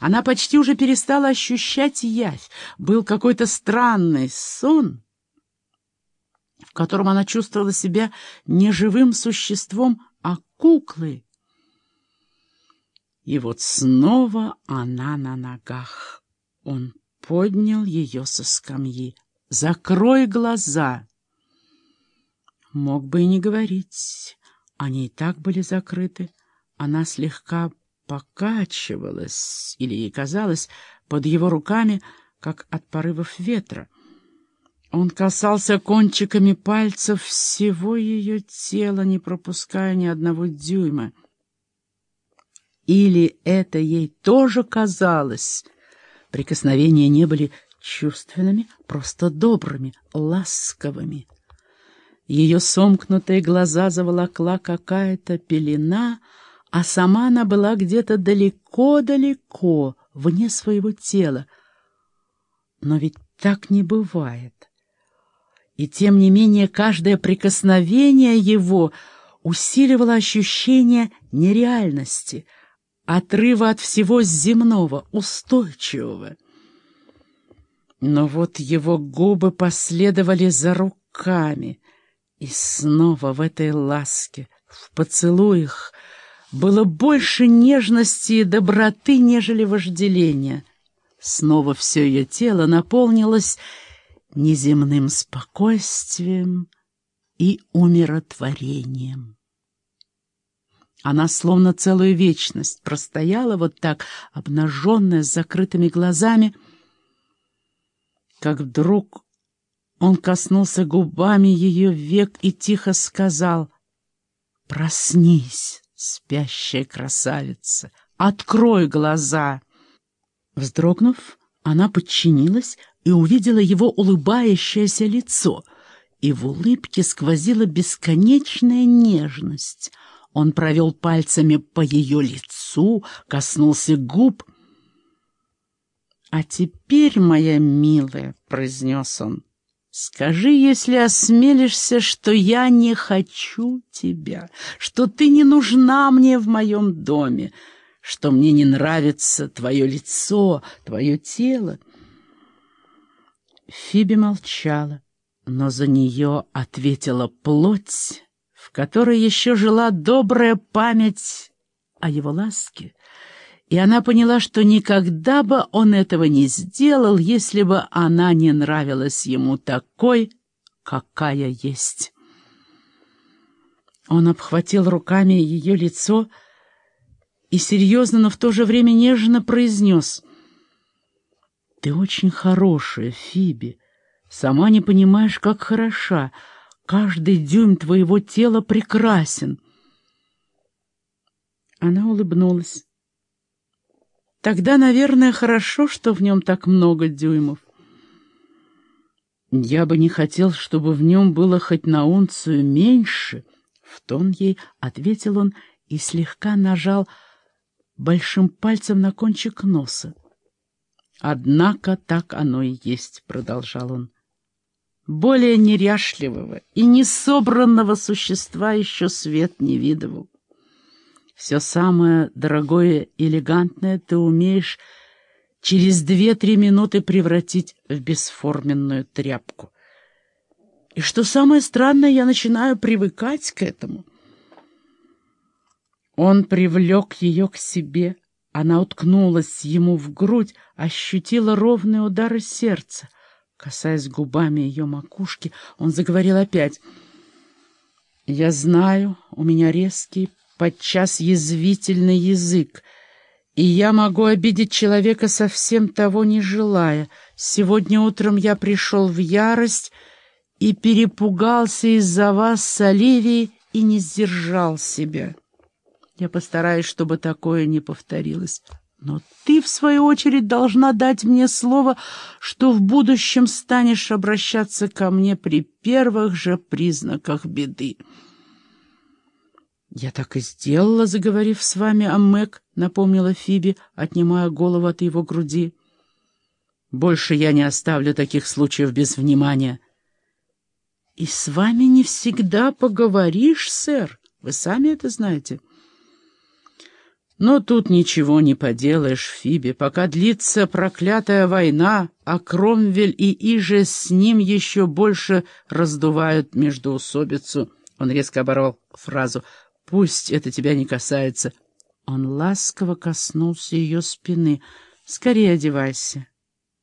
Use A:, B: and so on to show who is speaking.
A: Она почти уже перестала ощущать явь. Был какой-то странный сон, в котором она чувствовала себя не живым существом, а куклой. И вот снова она на ногах. Он поднял ее со скамьи. «Закрой глаза!» Мог бы и не говорить. Они и так были закрыты. Она слегка покачивалась, или ей казалось, под его руками, как от порывов ветра. Он касался кончиками пальцев всего ее тела, не пропуская ни одного дюйма. Или это ей тоже казалось? Прикосновения не были чувственными, просто добрыми, ласковыми. Ее сомкнутые глаза заволокла какая-то пелена, а сама она была где-то далеко-далеко, вне своего тела. Но ведь так не бывает. И тем не менее каждое прикосновение его усиливало ощущение нереальности, отрыва от всего земного, устойчивого. Но вот его губы последовали за руками — и снова в этой ласке, в поцелуях, было больше нежности и доброты, нежели вожделения. Снова все ее тело наполнилось неземным спокойствием и умиротворением. Она словно целую вечность простояла вот так, обнаженная, с закрытыми глазами, как вдруг он коснулся губами ее век и тихо сказал «Проснись, спящая красавица, открой глаза!» Вздрогнув, она подчинилась и увидела его улыбающееся лицо, и в улыбке сквозила бесконечная нежность. Он провел пальцами по ее лицу, коснулся губ. «А теперь, моя милая», — произнес он, — Скажи, если осмелишься, что я не хочу тебя, что ты не нужна мне в моем доме, что мне не нравится твое лицо, твое тело. Фиби молчала, но за нее ответила плоть, в которой еще жила добрая память о его ласке, и она поняла, что никогда бы он этого не сделал, если бы она не нравилась ему такой, какая есть. Он обхватил руками ее лицо и серьезно, но в то же время нежно произнес «Ты очень хорошая, Фиби. Сама не понимаешь, как хороша. Каждый дюйм твоего тела прекрасен». Она улыбнулась. Тогда, наверное, хорошо, что в нем так много дюймов. Я бы не хотел, чтобы в нем было хоть на унцию меньше. В тон ей ответил он и слегка нажал большим пальцем на кончик носа. «Однако так оно и есть», — продолжал он. «Более неряшливого и несобранного существа еще свет не видывал. Все самое дорогое элегантное ты умеешь через две-три минуты превратить в бесформенную тряпку. И что самое странное, я начинаю привыкать к этому. Он привлек ее к себе. Она уткнулась ему в грудь, ощутила ровные удары сердца. Касаясь губами ее макушки, он заговорил опять. «Я знаю, у меня резкий подчас язвительный язык, и я могу обидеть человека, совсем того не желая. Сегодня утром я пришел в ярость и перепугался из-за вас с Оливией и не сдержал себя. Я постараюсь, чтобы такое не повторилось. Но ты, в свою очередь, должна дать мне слово, что в будущем станешь обращаться ко мне при первых же признаках беды. «Я так и сделала, заговорив с вами о Мэг», — напомнила Фиби, отнимая голову от его груди. «Больше я не оставлю таких случаев без внимания». «И с вами не всегда поговоришь, сэр. Вы сами это знаете». Но тут ничего не поделаешь, Фиби. Пока длится проклятая война, а Кромвель и Иже с ним еще больше раздувают междоусобицу. Он резко оборвал фразу. «Пусть это тебя не касается». Он ласково коснулся ее спины. «Скорее одевайся.